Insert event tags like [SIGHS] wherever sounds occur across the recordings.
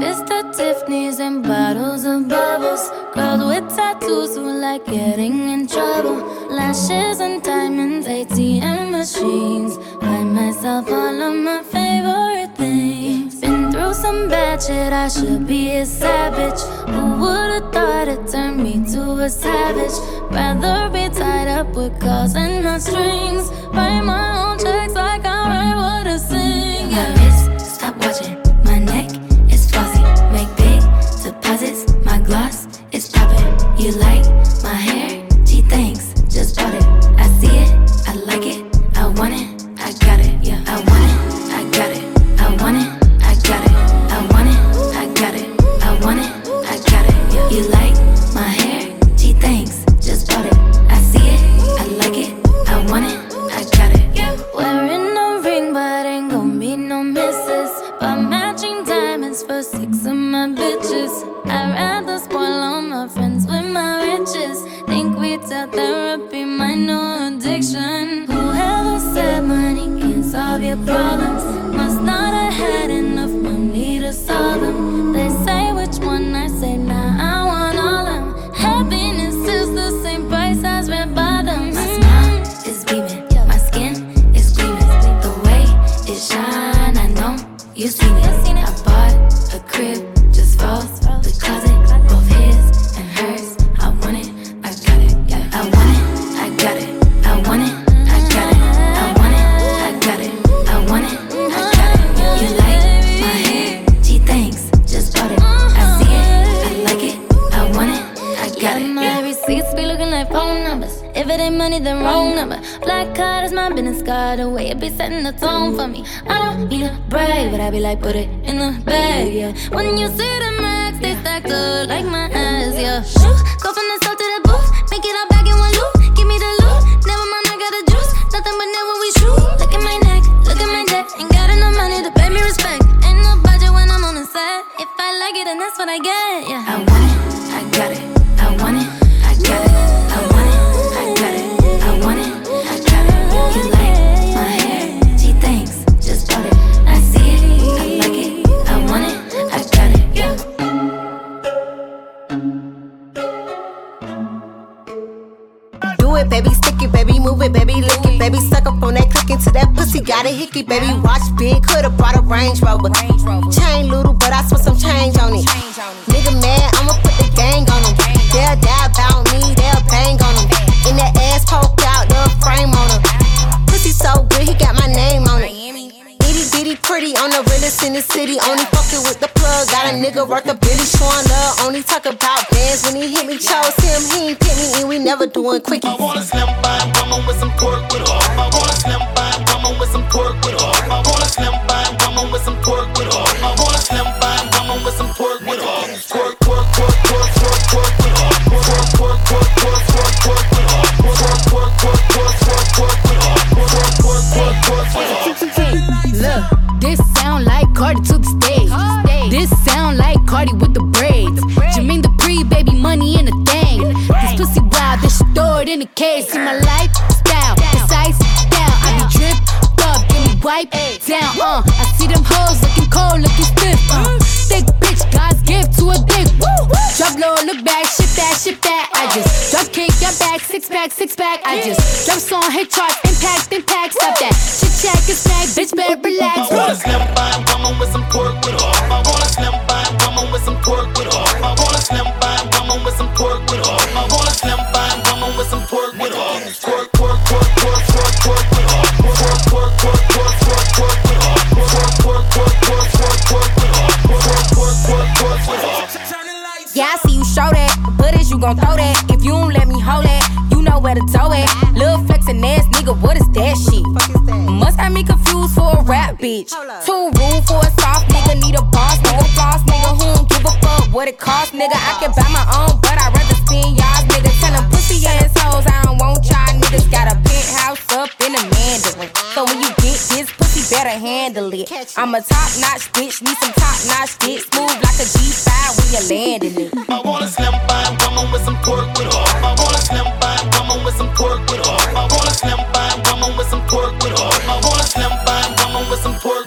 Vista Tiffany's and bottles of bubbles. Girls with tattoos who like getting in trouble. Lashes and diamonds, ATM machines. Buy myself all of my favorite things. Been through some bad shit, I should be a savage. Who would've thought it turned me to a savage? Rather be tied up with calls and not strings. Write my own checks like I write what I sing. Wrist, stop watching. You like my hair? Gee, thanks. Just bought it. I see it. I like it. I want it. I got it. Yeah, I want it. I got it. I want it. I got it. I want it. I got it. I want it. I got it. You like my hair? Gee, thanks. Just bought it. I see it. I like it. I want it. I got it. Yeah. Wearing a ring, but ain't gon' be no misses. But matching diamonds for six of my bitches. I'd Retail therapy, my new addiction. Whoever said money can solve your problems for me. I don't need a brag, but I be like, put it in the bag, yeah. When you see the max, they stacked up like my ass, yeah. Shoo, go from the south to the booth, make it all back in one loop. Give me the loot, never mind, I got the juice. Nothing but never we shoot. Look at my neck, look at my neck. Ain't got enough money to pay me respect. Ain't no budget when I'm on the set. If I like it, then that's what I get, got baby, watch big, coulda brought a Range Rover. Chain little, but I spent some change on it. Nigga mad, I'ma put the gang on him. They'll die about me, they'll bang on him. In that ass poke out, little frame on him. Pussy so good, he got my name on it. Itty bitty pretty on the realest in the city. Only fucking with the plug. Got a nigga worth a billy showing love. Only talk about bands when he hit me. Chose him, he ain't pick me, and we never doing quickies. I want a slim fine woman with some pork with her. I in the case. See my lifestyle, precise down. I be drip up, give me wipe down. Uh, I see them hoes looking cold, looking stiff. Uh, thick bitch, God's gift to a dick. Drop low, look back, shit that, shit that. I just drop kick, your back, six pack, six pack. I just drop song, hit charts, impact, impact. Stop that shit, check, and snack, bitch, better relax. I want a slim fine woman with some pork with her. I want a slim fine woman with some pork with her. I want a slim fine woman with some pork with her. With some pork with her. With with with. Pork, pork, pork, pork with her. Yeah, I see you show that, but is you gon' throw that? If you don't let me hold it, you know where to tow it. Lil' flexin' ass nigga, what is that shit? Must have me confused for a rap bitch. Too rude for a soft nigga, need a boss nigga, floss nigga, who don't give a fuck what it cost, nigga. I can buy my own, it. I'm a top notch bitch, need some top notch dick. Smooth like a G5 when you're landing it. I want a slim fine woman with some pork with her. I want a slim fine woman with some pork with her. I want a slim fine woman with some pork with her. I want a slim fine woman with some pork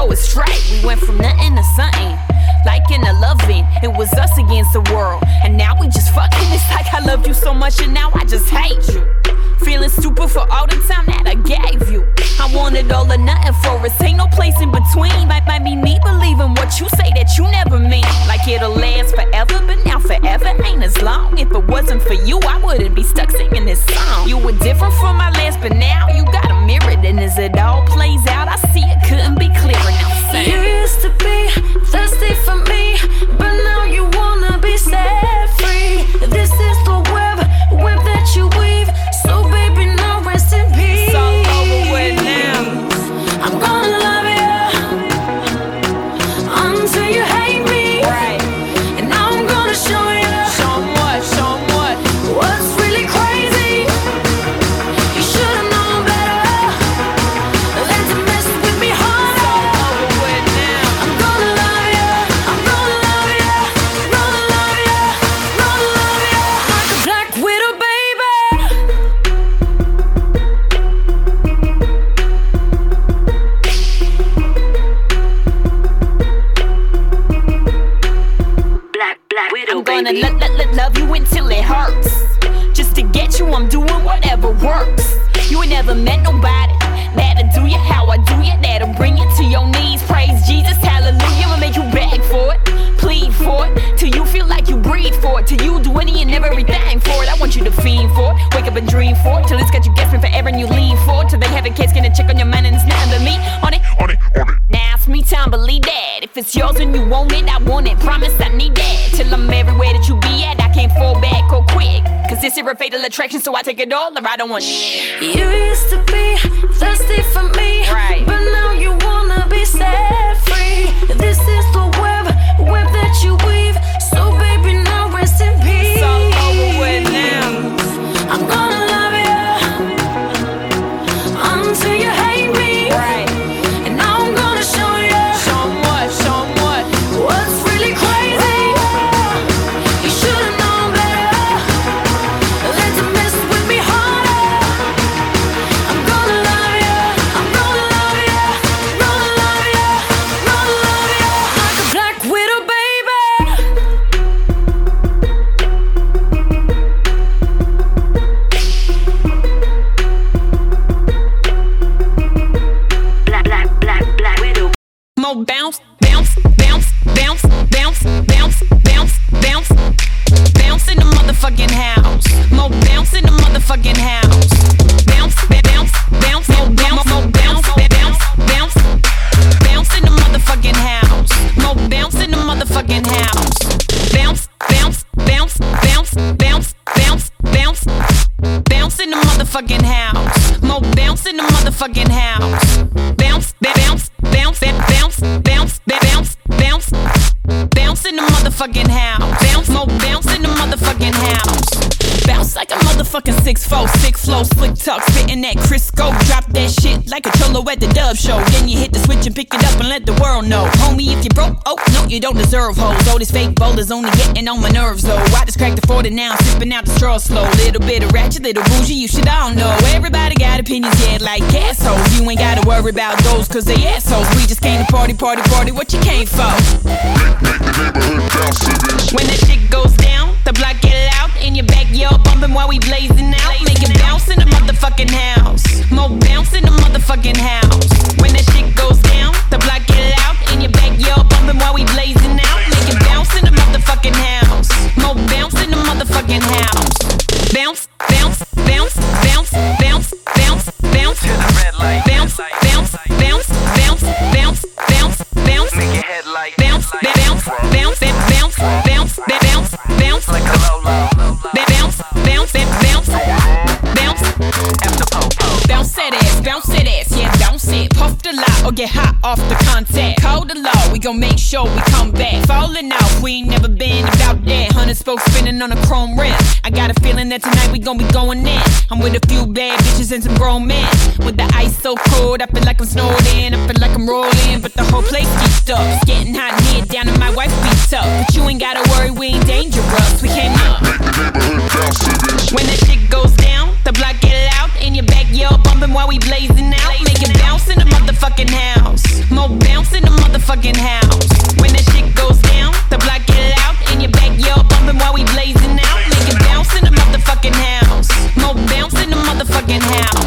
go astray. We went from nothing to something. Like in a loving, it was us against the world. And now we just fucking. [LAUGHS] It's like I loved you so much and now I just hate you. Feeling stupid for all the time that I gave you. I wanted all or nothing for us. Ain't no place in between. Might, might be me believing what you say that you never mean. Like it'll last forever, but now forever ain't as long. If it wasn't for you, I wouldn't be stuck singing this song. You were different from my last, but now it's yours and you want it, I want it. Promise I need that. Till I'm everywhere that you be at, I can't fall back or quick. Cause this is a fatal attraction, so I take it all or I don't want shit. You used to be thirsty for me, Right. But now you wanna be set free. This is the web, web that you weave. Bounce, bounce, four, six flow, slick talk, spitting that Crisco. Drop that shit like a cholo at the dub show. Then you hit the switch and pick it up and let the world know. Homie, if you broke, oh no, you don't deserve hoes. All this fake bowlers only getting on my nerves though. I just cracked the 40 now, sipping out the straw slow. Little bit of ratchet, little bougie, you should all know. Everybody got opinions, yeah, like assholes. You ain't gotta worry about those, cause they assholes. We just came to party, party, party. What you came for? When the shit goes down, the block get loud in your backyard, bumping while we blazing out. Bounce in the motherfucking house. More bounce in the motherfucking house. When the shit goes down, the block get loud in your backyard, bumping while we blazing out. Make it bounce in the motherfucking house. More bounce in the motherfucking house. Bounce, bounce, bounce, bounce, or get hot off the contact. Call the law, we gon' make sure we come back. Falling out, we ain't never been about that. Hundred spokes spinning on a chrome rim. I got a feeling that tonight we gon' be going in. I'm with a few bad bitches and some grown men. With the ice so cold, I feel like I'm snowed in. I feel like I'm rolling, but the whole place geeked up. It's getting hot in here, down and my wife beats up. But you ain't gotta worry, we ain't dangerous. We came up. When that shit goes down, the motherfucking house. Mo bounce in the motherfucking house. When that shit goes down, the block get loud. In your backyard bumping while we blazing out. Make it bounce in the motherfucking house. More bounce in the motherfucking house.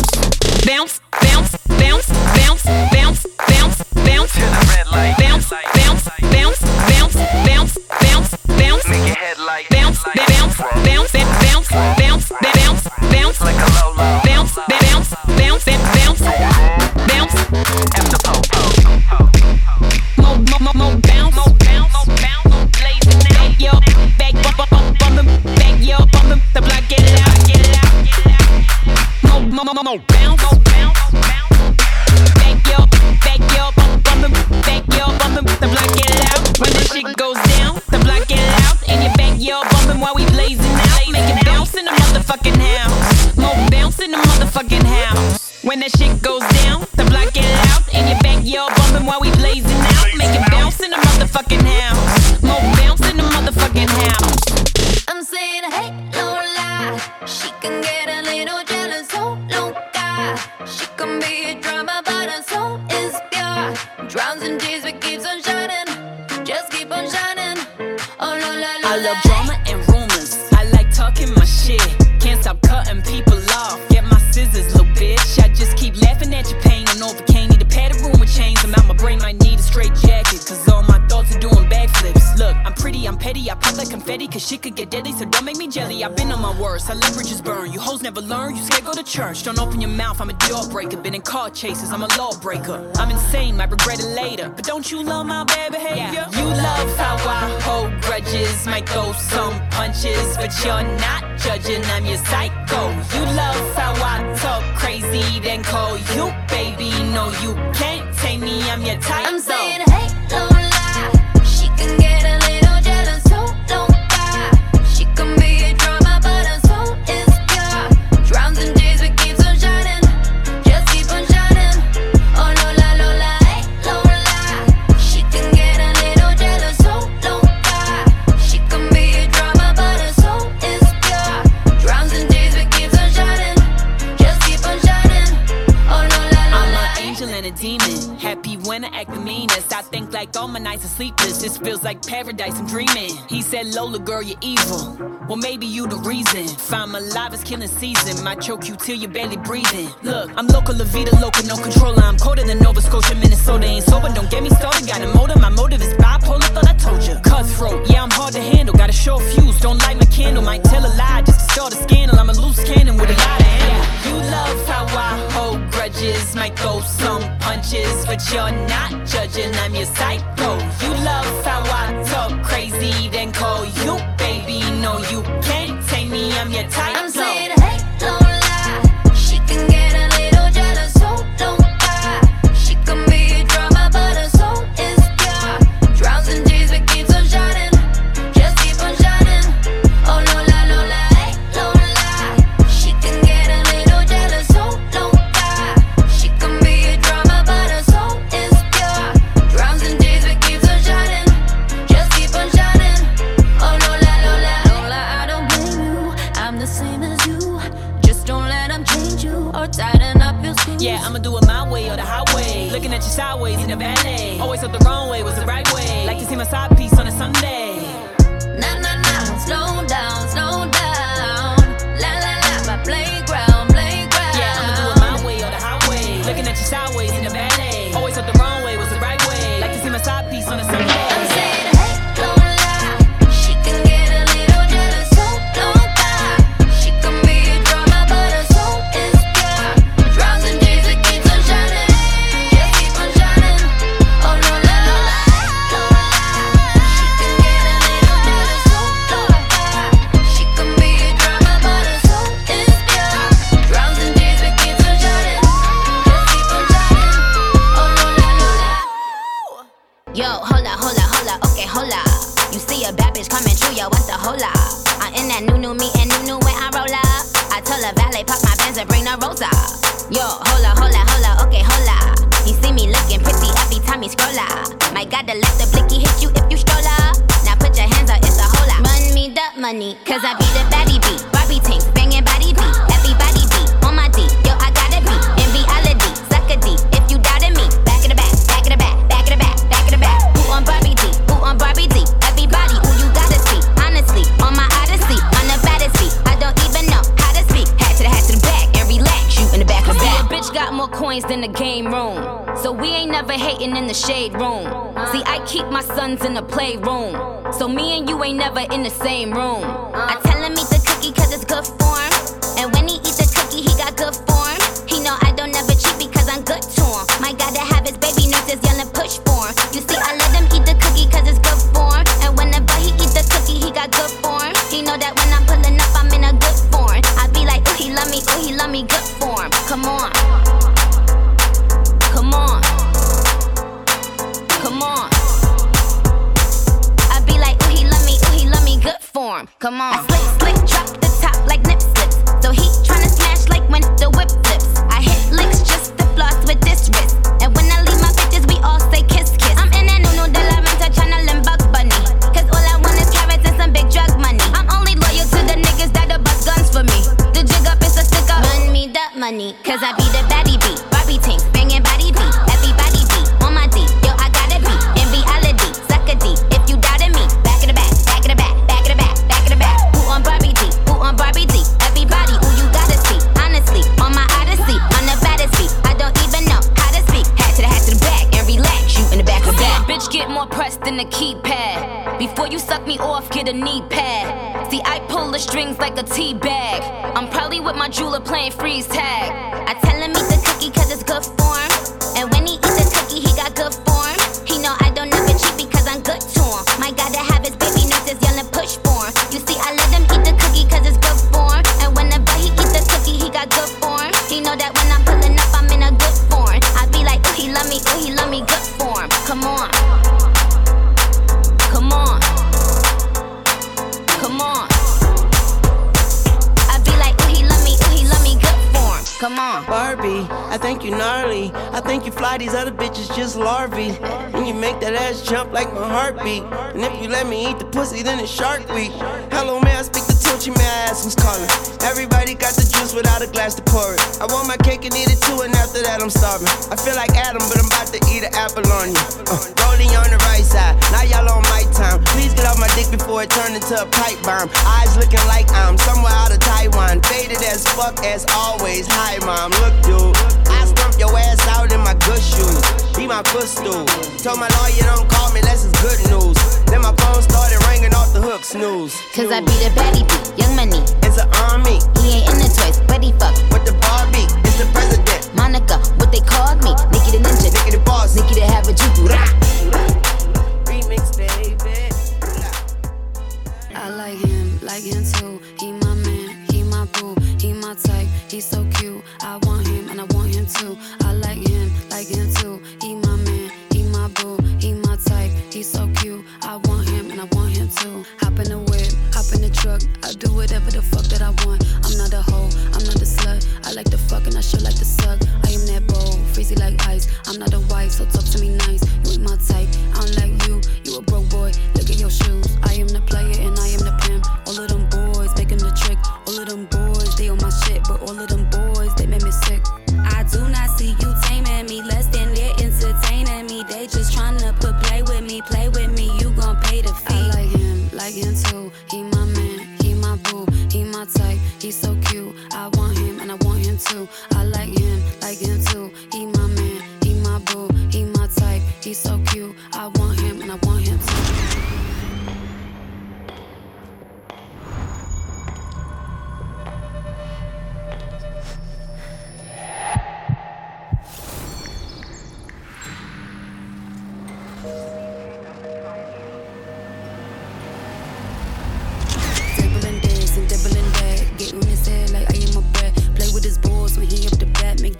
chasers, I'm a lawbreaker. I'm insane, might regret it later. But don't you love my bad behavior? Yeah. You love how I hold grudges, might throw some punches, but you're not judging, I'm your psycho. You love how I talk crazy, then call you baby. No, you can't take me, I'm your type. all my nights are sleepless. This feels like paradise, I'm dreaming. He said, Lola, girl, you're evil. Well, maybe you the reason. Find my life is killing season. Might choke you till you're barely breathing. Look, I'm local, La Vida, local, no controller. I'm colder than Nova Scotia, Minnesota. Ain't sober, don't get me started. Got a motive, my motive is bipolar, thought I told you. Cutthroat, yeah, I'm hard to handle. Gotta show a fuse, don't light my candle. Might tell a lie just to start a scandal. grudges, might throw some punches, but you're not judging, I'm your psycho. You love how I talk crazy, then call you baby. No, you can't take me, I'm your type. I'm saying money, cause I be the baddie beat. fighting in the shade room. See, I keep my sons in the playroom. So me and you ain't never in the same room. I tell him eat the cookie cause it's good for come on. Strings other bitches just larvae. And you make that ass jump like my heartbeat. And if you let me eat the pussy, then it's shark week. Hello, may I speak to Tunechi? May I ask who's calling? Everybody got the juice without a glass to pour it. I want my cake and eat it too, and after that I'm starving. I feel like Adam, but I'm about to eat an apple on you. Uh, rolling on the right side, now y'all on my time. Please get off my dick before it turn into a pipe bomb. Eyes looking like I'm somewhere out of Taiwan. Faded as fuck as always. Hi, mom. Look, dude. I your ass out in my good shoes. Be my footstool. Told my lawyer don't call me unless it's good news. Then my phone started ringing off the hook, snooze. Cause I be the baddie beat, young money. It's an army He ain't in the toys, but he fuck. with the Barbie. It's the president. Monica, what they called me. Nicki the ninja. Nicki the boss. Nicki the Harajuku. Remix, baby. I like him, like him too. He my boo, he my type. He's so cute. I want him and I want him too. I like him, like him too. He my man, he my boo, he my type. He's so cute. I want him and I want him too. Hop in the whip, hop in the truck. I do whatever the fuck that I want. I'm not a hoe, I'm not a slut. I like to fuck and I sure like to suck. I am that bold, freezy like ice. I'm not a wife, so talk to me nice. You ain't my type. I don't like you. You a broke boy. Look at your shoes. I am the player and I am the pimp. All of them trick. All of them boys, they on my shit, but all of them boys, they make me sick. I do not see you taming me, less than they're entertaining me. They just tryna put play with me, play with me. You gon' pay the fee. I like him, like him too. He my man, he my boo, he my type. He's so cute. I want him and I want him too. I like him, like him too. He my man, he my boo, he my type. He's so cute.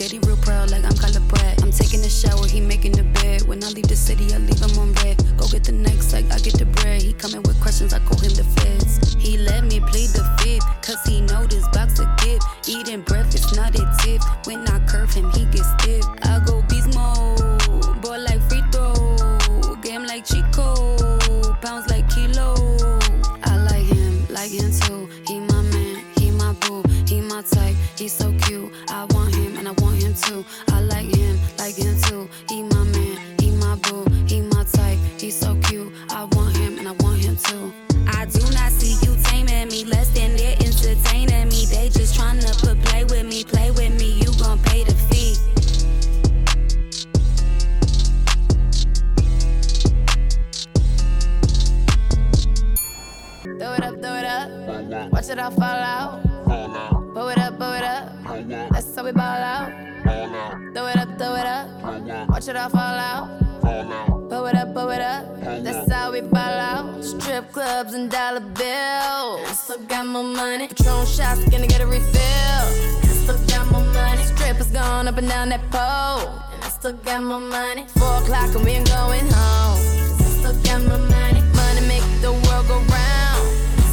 Daddy real proud like I'm Kyla Pratt. I'm taking a shower, he making the bed. When I leave the city, I leave him on red. Go get the next like I get the bread. He coming with questions, I call him the feds. He let me plead the fifth, cause he know this box a gift. Eating breakfast, not a tip. When I curve him, he gets stiff. I go beast mode, boy like free throw. Game like Chico, pounds like kilo. I like him, like him too. He my man, he my boo, he my type. he so cute. I him I too. I like him, like him too. He clubs and dollar bills. Still got more money. Patron shots, gonna get a refill. Still got more money. Strippers going up and down that pole. And I still got more money. Four o'clock and we ain't going home. Still got more money. Money make the world go round.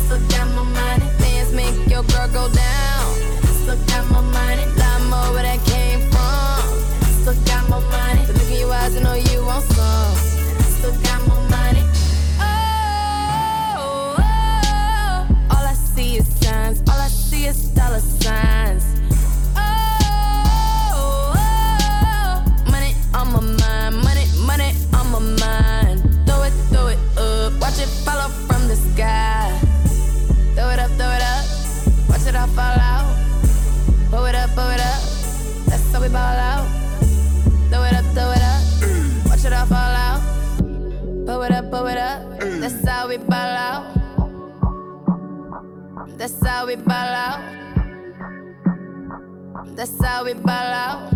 Still got more money. Dance make your girl go down. Still got more money. Lot more where that came from. Still got more money. The look in your eyes, I know you want some. Still got more money. See is dollar signs. That's how we ball out. That's how we ball out.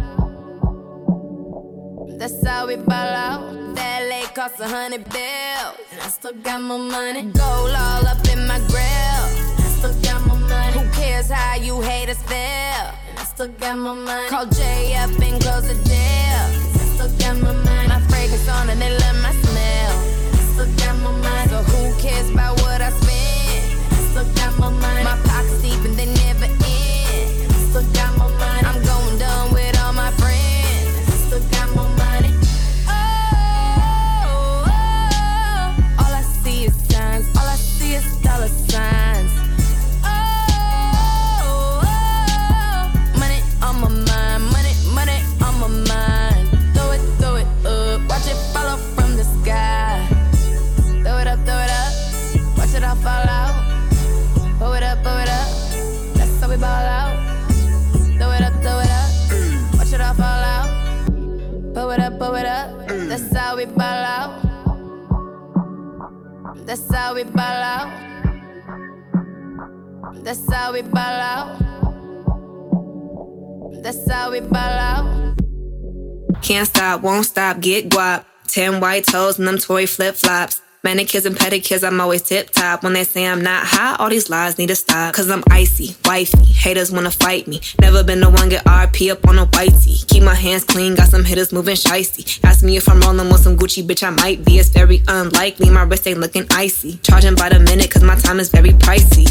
That's how we ball out. That LA cost a hundred bills. And I still got my money. Gold all up in my grill. And I still got my money. Who cares how you haters feel? And I still got my money. Call Jay up and close the deal. 'Cause I still got my money. My fragrance on and they love my smell. And I still got my money. So who cares about what I spend? Still got my money. My pockets deep and they That's how we ball out. That's how we ball out. That's how we ball out. Can't stop, won't stop, get guap. Ten white toes and them Tory flip flops. Manicures and pedicures, I'm always tip top. When they say I'm not hot, all these lies need to stop. Cause I'm icy, wifey. Haters wanna fight me. Never been the one get RP up on a whitey. Keep my hands clean, got some hitters moving shicey. Ask me if I'm rolling with some Gucci, bitch, I might be. It's very unlikely, my wrist ain't looking icy. Charging by the minute, cause my time is very pricey.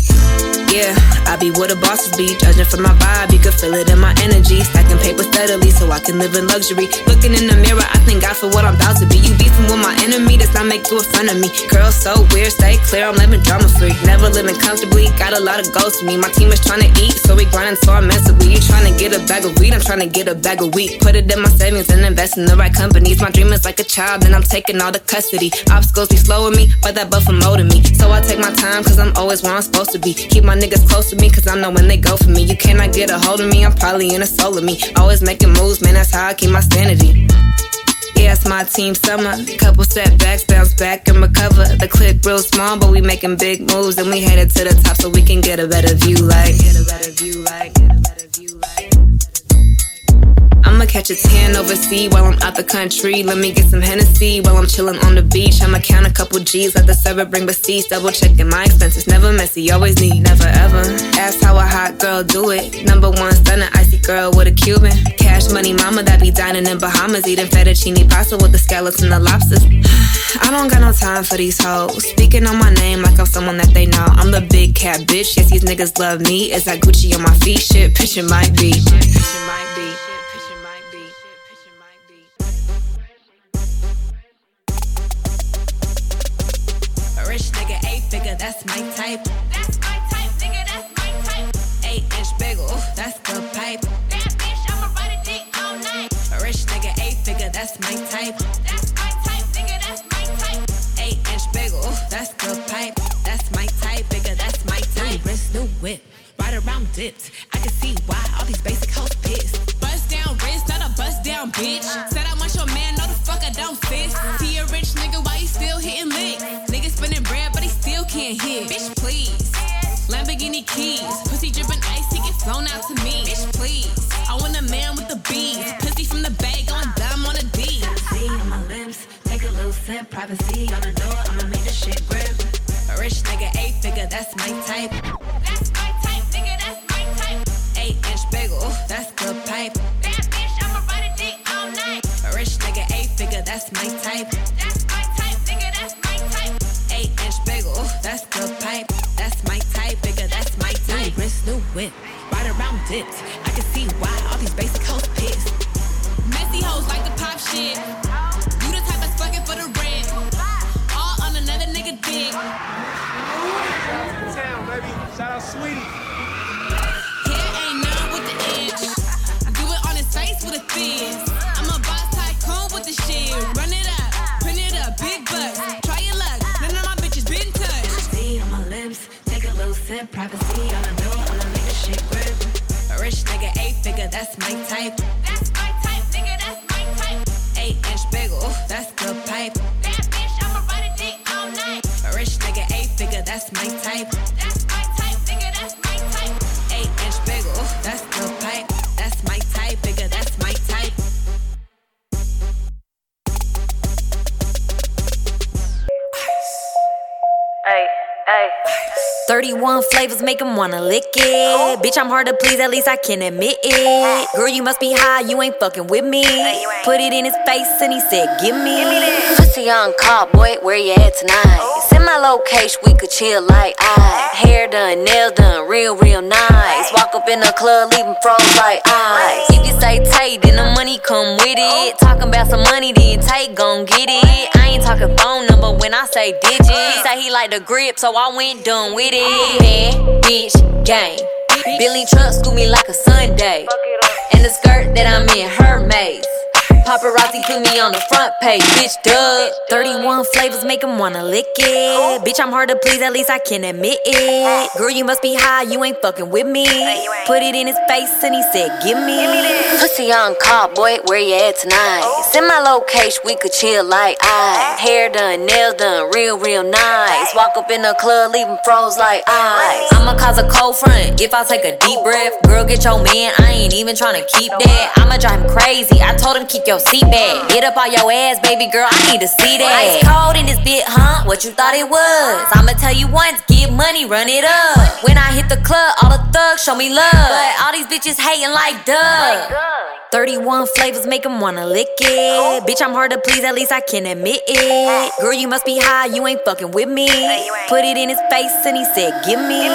Yeah, I be where the bosses be. Judging from my vibe, you can feel it in my energy. Stacking paper steadily so I can live in luxury. Looking in the mirror, I thank God for what I'm about to be. You beefing with my enemy, does not make you a friend of me. Girl, so weird, stay clear, I'm living drama free. Never living comfortably, got a lot of goals to me. My team is trying to eat, so we grinding so I'm mentally. You trying to get a bag of weed, I'm trying to get a bag of wheat. Put it in my savings and invest in the right companies. My dream is like a child, and I'm taking all the custody. Obstacles be slowing me, but that buffer molding me. So I take my time, cause I'm always where I'm supposed to be. Keep my niggas close to me, cause I know when they go for me. You cannot get a hold of me, I'm probably in a soul of me. Always making moves, man, that's how I keep my sanity. It's my team summer. Couple setbacks, bounce back and recover. The clip real small, but we making big moves and we headed to the top so we can get a better view. Like, get a better view. Like, get a better view. Like. I'ma catch a tan overseas while I'm out the country. Let me get some Hennessy while I'm chillin' on the beach. I'ma count a couple G's, let the server bring receipts. Double checking my expenses, never messy, always neat, never ever. Ask how a hot girl do it. Number one stunner, icy girl with a Cuban. Cash money mama that be dining in Bahamas, eating fettuccine pasta with the scallops and the lobsters. [SIGHS] I don't got no time for these hoes. Speaking on my name like I'm someone that they know. I'm the big cat bitch. Yes, these niggas love me. Is that Gucci on my feet? Shit, it might be. Pitch might be. That's my type. That's my type, nigga, that's my type. Eight inch bagel, that's the pipe. That bitch, I'ma ride a dick all night. Rich nigga, eight figure, that's my type. That's my type, nigga, that's my type. Eight inch bagel, that's the pipe. That's my type, bigger, that's my type. New wrist, new whip, right around dipped. Privacy on the door, Privacy on the door, I'ma make the shit. A rich nigga, eight figure. That's my type, 31 flavors make him wanna lick it. Bitch, I'm hard to please, at least I can admit it. Girl, you must be high, you ain't fucking with me. Put it in his face and he said, Give me. Pussy on call, boy, where you at tonight? Oh. Send my location, we could chill like I. Hair done, nails done, real, real nice. Walk up in the club, leave him froze like ice. If you say take, then the money come with it. Oh. Talking about some money, then take, gon' get it. I ain't talking phone number when I say digits. He say he like the grip, so I went done with it. Bad bitch gang. Billy truck school me like a Sunday. And the skirt that I'm in, Hermes. Paparazzi put me on the front page, bitch, duh. 31 flavors make him wanna lick it. Bitch, I'm hard to please, at least I can admit it. Girl, you must be high, you ain't fucking with me. Put it in his face and he said, Give me. Pussy on call, boy, where you at tonight? Send my location, we could chill like I. Hair done, nails done, real, real nice. Walk up in the club, leave him froze like ice. I'ma cause a cold front if I take a deep breath. Girl, get your man, I ain't even tryna keep that. I'ma drive him crazy, I told him keep your seat back. Get up on your ass, baby girl, I need to see that. Ice cold in this bit, huh? What you thought it was? I'ma tell you once, get money, run it up. When I hit the club, all the thugs show me love. But all these bitches hating like duh. 31 flavors make them wanna lick it. Bitch, I'm hard to please, at least I can admit it. Girl, you must be high, you ain't fucking with me. Put it in his face and he said, Give me.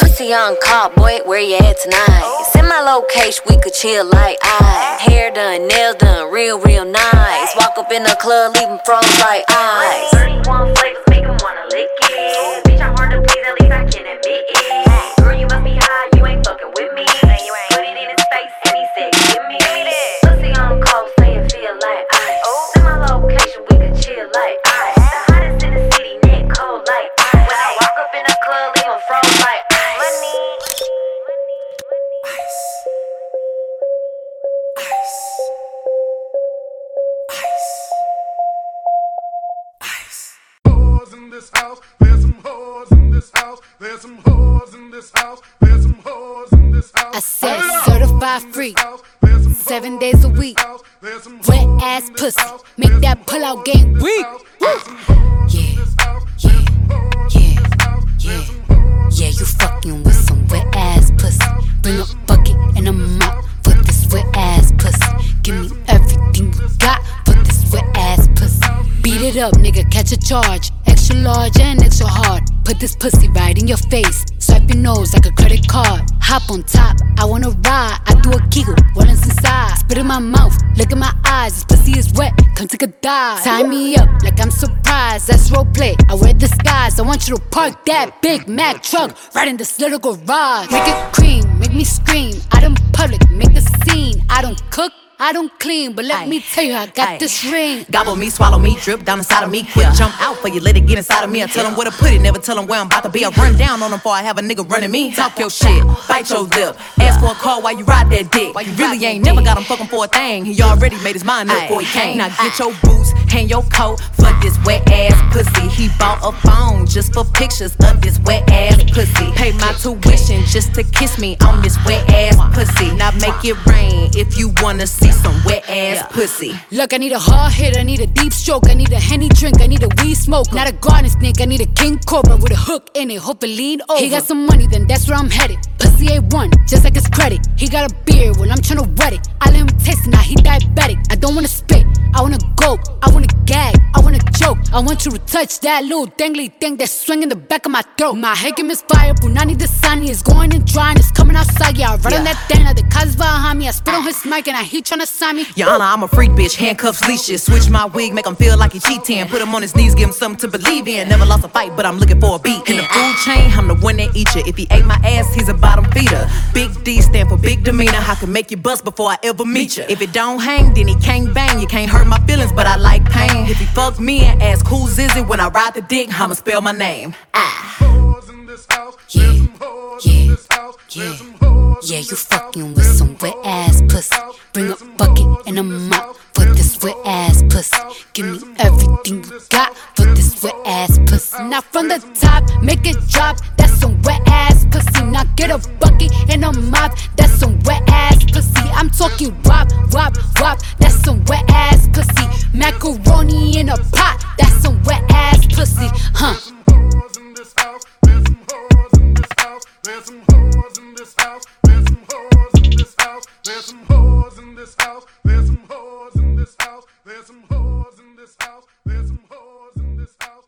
Pussy on call, boy, where you at tonight? Send my location, we could chill like I. Hair done, nails done, real, real nice. Walk up in the club, him froze like ice. 31 flavors make wanna lick it. Bitch, I'm hard to please, at least I can admit it. House. There's some whores in this house. There's some whores in this house. There's some whores in this house. I said certified freak. Seven days a week. Wet ass pussy. Make that pull out game weak. Yeah, yeah, yeah, yeah. Yeah, you fucking with some wet ass pussy. Bring a bucket and a mop for this wet ass pussy. Give me everything you got for this wet ass pussy. Beat it up, nigga, catch a charge. Large and extra hard. Put this pussy right in your face. Swipe your nose like a credit card. Hop on top, I wanna ride. I do a giggle, is inside? Spit in my mouth, look in my eyes. This pussy is wet, come take a dive. Tie me up like I'm surprised. That's role play. I wear disguise. I want you to park that Big Mack truck right in this little garage. Make it cream, make me scream. Out in public, make a scene. I don't cook. I don't clean, but let me tell you, I got this ring. Gobble me, swallow me, drip down inside of me. Quick jump out for you, let it get inside of me. I tell them where to put it, never tell them where I'm about to be. I run down on them before I have a nigga running me. Talk your shit, bite your lip. Ask for a call while you ride that dick. You really ain't never got him fucking for a thing. He already made his mind up before he came. Now get your boots, hang your coat for this wet ass pussy. He bought a phone just for pictures of this wet ass pussy. Pay my tuition just to kiss me on this wet ass pussy. Now make it rain if you wanna see some wet ass pussy. Look, I need a hard hit, I need a deep stroke, I need a henny drink, I need a weed smoke. Not a garden snake, I need a king cobra with a hook in it, hope it lean over. He got some money, then that's where I'm headed. Pussy A1, just like his credit. He got a beard, well, I'm tryna wet it. I let him taste it, now he diabetic. I don't wanna spit, I wanna gulp, I wanna gag, I wanna choke. I want you to touch that little dangly thing that's swinging the back of my throat. My head can misfire, Punani the sunny is going and drying, it's coming outside. Yeah, I run on that thing, now the cuz behind me. I spit on his mic and I he tryna sign me. Your Honor, I'm a freak bitch, handcuffs, leashes. Switch my wig, make him feel like he cheating. Put him on his knees, give him something to believe in. Never lost a fight, but I'm looking for a beat. In the food chain, I'm the one that eat you. If he ate my ass, he's a bottom feeder. Big D stand for big demeanor. I can make you bust before I ever meet you. If it don't hang, then he can't bang. You can't hurt my feelings, but I like pain. If he fuck me and ask who's is it when I ride the dick, I'ma spell my name. Ah. Yeah, yeah, yeah. Yeah, you fucking with some wet ass pussy. Bring a bucket and a mop for this wet ass pussy. Give me everything you got for this wet ass pussy. Now from the top, make it drop. That's some wet ass pussy. Now get a bucket and a mop. That's some wet ass pussy. I'm talking wop, wop, wop. That's some wet ass pussy. Macaroni in a pot. That's some wet ass pussy. Huh. There's some whores in this house. There's some whores in this house. There's some whores in this house. There's some whores in this house. There's some whores in this house. There's some whores in this house.